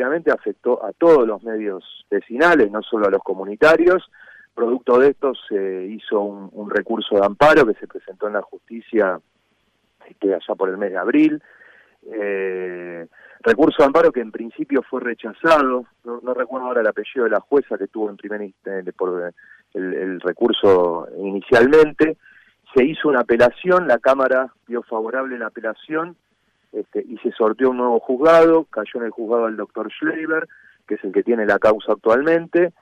obviamente afectó a todos los medios vecinales, no solo a los comunitarios. Producto de esto se hizo un, recurso de amparo que se presentó en la justicia este, allá por el mes de abril. Eh, recurso de amparo que en principio fue rechazado, no, recuerdo ahora el apellido de la jueza que tuvo en primer por el, recurso inicialmente, se hizo una apelación, la Cámara dio favorable la apelación este, y se sorteó un nuevo juzgado, cayó en el juzgado el doctor Schleiber, que es el que tiene la causa actualmente,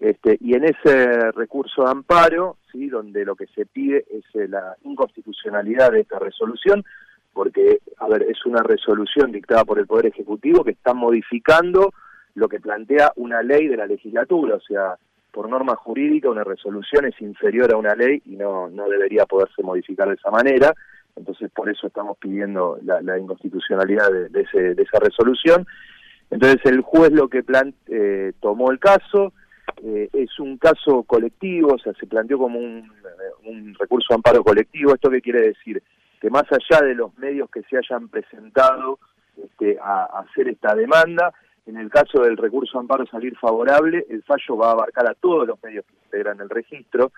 este, y en ese recurso de amparo, sí, donde lo que se pide es eh, la inconstitucionalidad de esta resolución, porque, a ver, es una resolución dictada por el Poder Ejecutivo que está modificando lo que plantea una ley de la legislatura, o sea, por norma jurídica una resolución es inferior a una ley y no, no debería poderse modificar de esa manera, entonces por eso estamos pidiendo la, inconstitucionalidad de, ese, de, esa resolución. Entonces el juez lo que eh, tomó el caso, eh, es un caso colectivo, o sea, se planteó como un, un recurso amparo colectivo, ¿esto qué quiere decir? que más allá de los medios que se hayan presentado este, a, hacer esta demanda, en el caso del recurso amparo salir favorable, el fallo va a abarcar a todos los medios que integran el registro,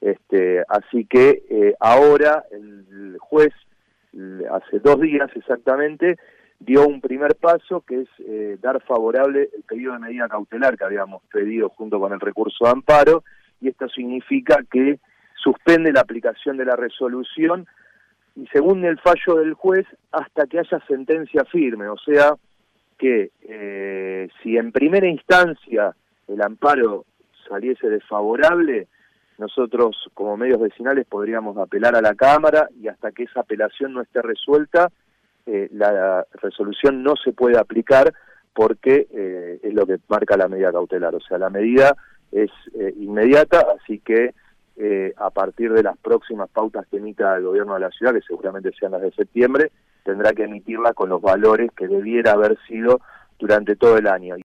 este, así que eh, ahora el juez, hace dos días exactamente, dio un primer paso que es eh, dar favorable el pedido de medida cautelar que habíamos pedido junto con el recurso de amparo, y esto significa que suspende la aplicación de la resolución y según el fallo del juez hasta que haya sentencia firme, o sea que eh, si en primera instancia el amparo saliese desfavorable, nosotros como medios vecinales podríamos apelar a la Cámara y hasta que esa apelación no esté resuelta, eh, la resolución no se puede aplicar porque eh, es lo que marca la medida cautelar, o sea, la medida es inmediata, así que eh, a partir de las próximas pautas que emita el gobierno de la ciudad, que seguramente sean las de septiembre, tendrá que emitirla con los valores que debiera haber sido durante todo el año.